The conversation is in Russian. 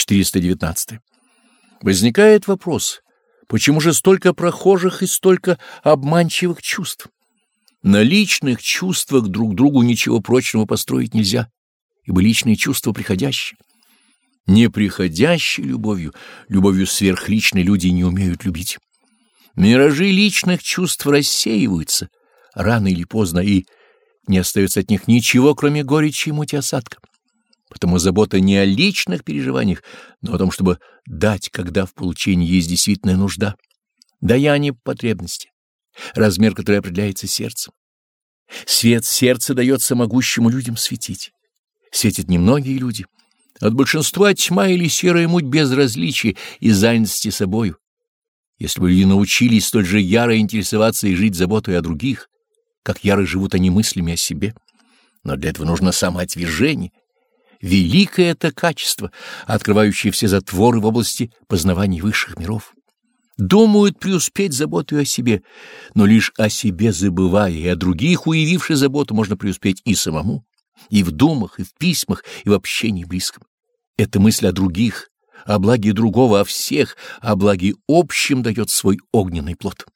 419. Возникает вопрос, почему же столько прохожих и столько обманчивых чувств? На личных чувствах друг другу ничего прочного построить нельзя, ибо личные чувства приходящие. Неприходящей любовью, любовью сверхличной люди не умеют любить. Миражи личных чувств рассеиваются рано или поздно, и не остается от них ничего, кроме горечи и мути осадка. Потому забота не о личных переживаниях, но о том, чтобы дать, когда в получении есть действительная нужда. Даяние потребности, размер которой определяется сердцем. Свет сердца дается могущему людям светить. Светят немногие люди. От большинства тьма или серая муть безразличия и занятости собою. Если бы люди научились столь же яро интересоваться и жить заботой о других, как яро живут они мыслями о себе. Но для этого нужно самоотвержение. Великое это качество, открывающее все затворы в области познавания высших миров. Думают преуспеть заботой о себе, но лишь о себе забывая, и о других, уявивши заботу, можно преуспеть и самому, и в думах, и в письмах, и в общении близком. Это мысль о других, о благе другого, о всех, о благе общем дает свой огненный плод.